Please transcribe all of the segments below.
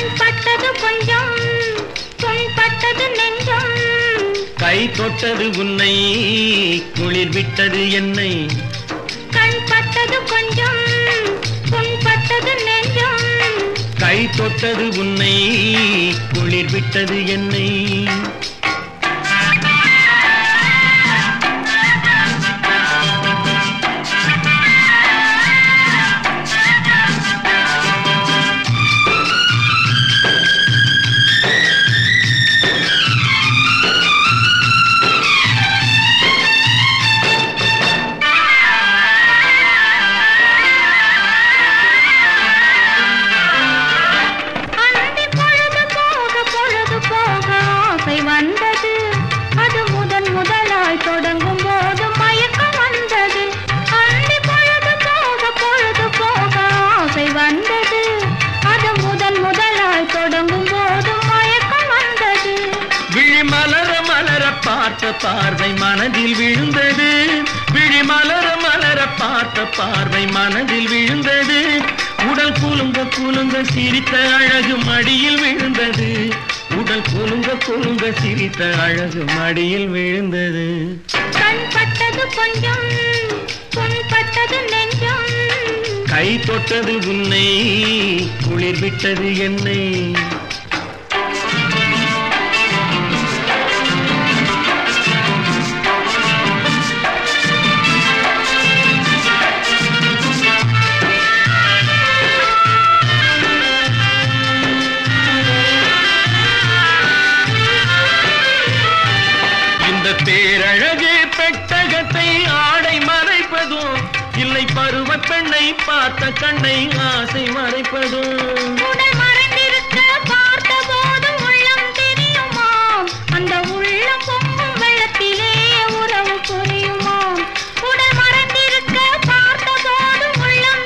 கண் பட்டது கொஞ்சம் புண்பட்டது நெஞ்சம். கை தொட்டது உன்னை குளிர் விட்டது என்னை. கண் பட்டது கொஞ்சம் புண்பட்டது நெஞ்சம். கை தொட்டது உன்னை குளிர் விட்டது என்னை. பார்த்த பார்வை மனதில் விழுந்தது. விழி மலர மலர பார்த்த பார்வை மனதில் விழுந்தது. உடல் குலுங்க குலுங்க சிரித்த அழகு மடியில் விழுந்தது. உடல் குலுங்க குலுங்க சிரித்த அழகு மடியில் விழுந்தது. கண் பட்டது கொஞ்சம் புண்பட்டது நெஞ்சம். கை தொட்டது உன்னை குளிர் விட்டது என்னை.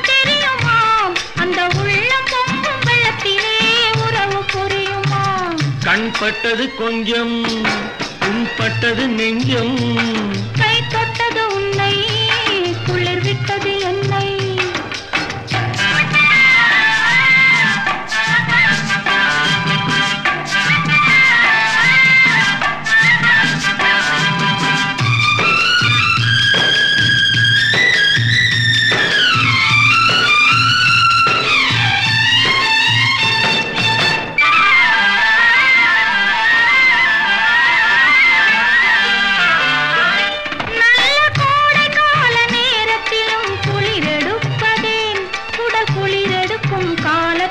தெரியுமாம் அந்த உள்ளம் பொங்கும் வெள்ளத்திலே உறவு புரியுமாம் கண் பட்டது கொஞ்சம் உன்பட்டது நெஞ்சம். கை தொட்டது உன்னை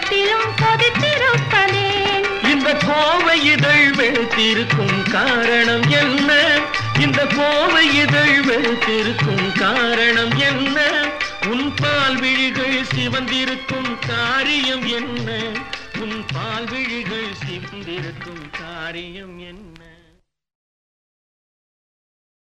காலத்திலும் கொதித்திருப்பதேன் இந்த கோவை இதழ் வெளுத்திருக்கும் காரணம் என்ன? இந்த கோவை இதழ் வெளுத்திருக்கும் காரணம் என்ன? உன் பால் விழிகள் சிவந்திருக்கும் காரியம் என்ன? உன் பால் விழிகள் சிவந்திருக்கும் காரியம் என்ன?